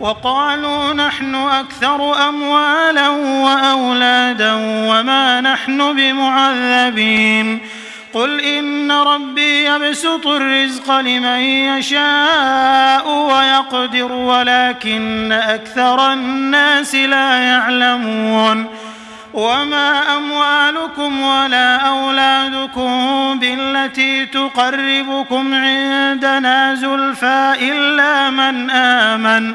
وقالوا نحن أكثر أموالا وأولادا وما نحن بمعذبين. قل إن ربي يبسط الرزق لمن يشاء ويقدر ولكن أكثر الناس لا يعلمون. وما أموالكم ولا أولادكم بالتي تقربكم عندنا زلفى إلا من آمن.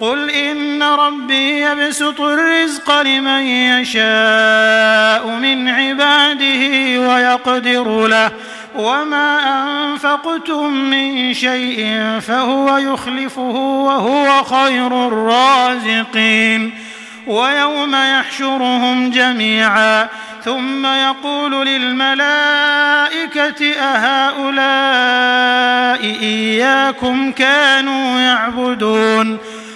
قل إن ربي يبسط الرزق لمن يشاء من عباده ويقدر له وما أنفقتم من شيء فهو يخلفه وهو خير الرازقين. ويوم يحشرهم جميعا ثم يقول للملائكة أهؤلاء إياكم كانوا يعبدون.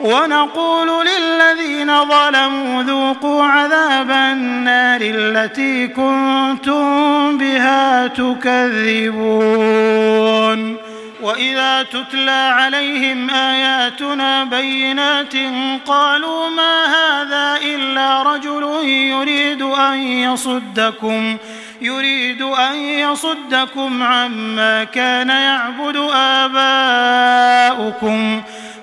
ونقول للذين ظلموا ذوقوا عذاب النار التي كنتم بها تكذبون. وإذا تتلى عليهم آياتنا بينات قالوا ما هذا إلا رجل يريد أن يصدكم يريد أن يصدكم عما كان يعبد آباؤكم.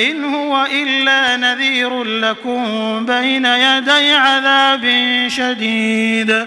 إن هو إلا نذير لكم بين يدي عذاب شديد.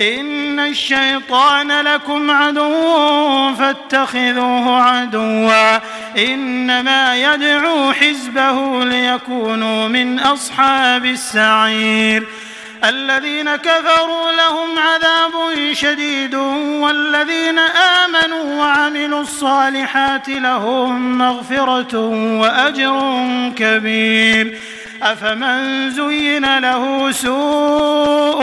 إن الشيطان لكم عدو فاتخذوه عدوا إنما يدعو حزبه ليكونوا من أصحاب السعير الذين كفروا لهم عذاب شديد والذين آمنوا وعملوا الصالحات لهم مغفرة وأجر كبير أفمن زين له سوء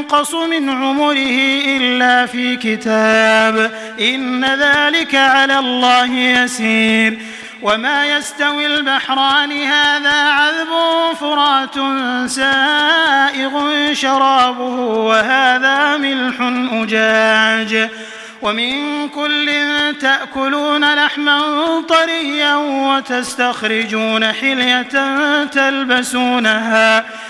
ينقص من عمره إلا في كتاب. إن ذلك على الله يسير. وما يستوي البحران هذا عذب فرات سائغ شرابه وهذا ملح أجاج. ومن كل تأكلون لحما طريا وتستخرجون حلية تلبسونها. وتستخرجون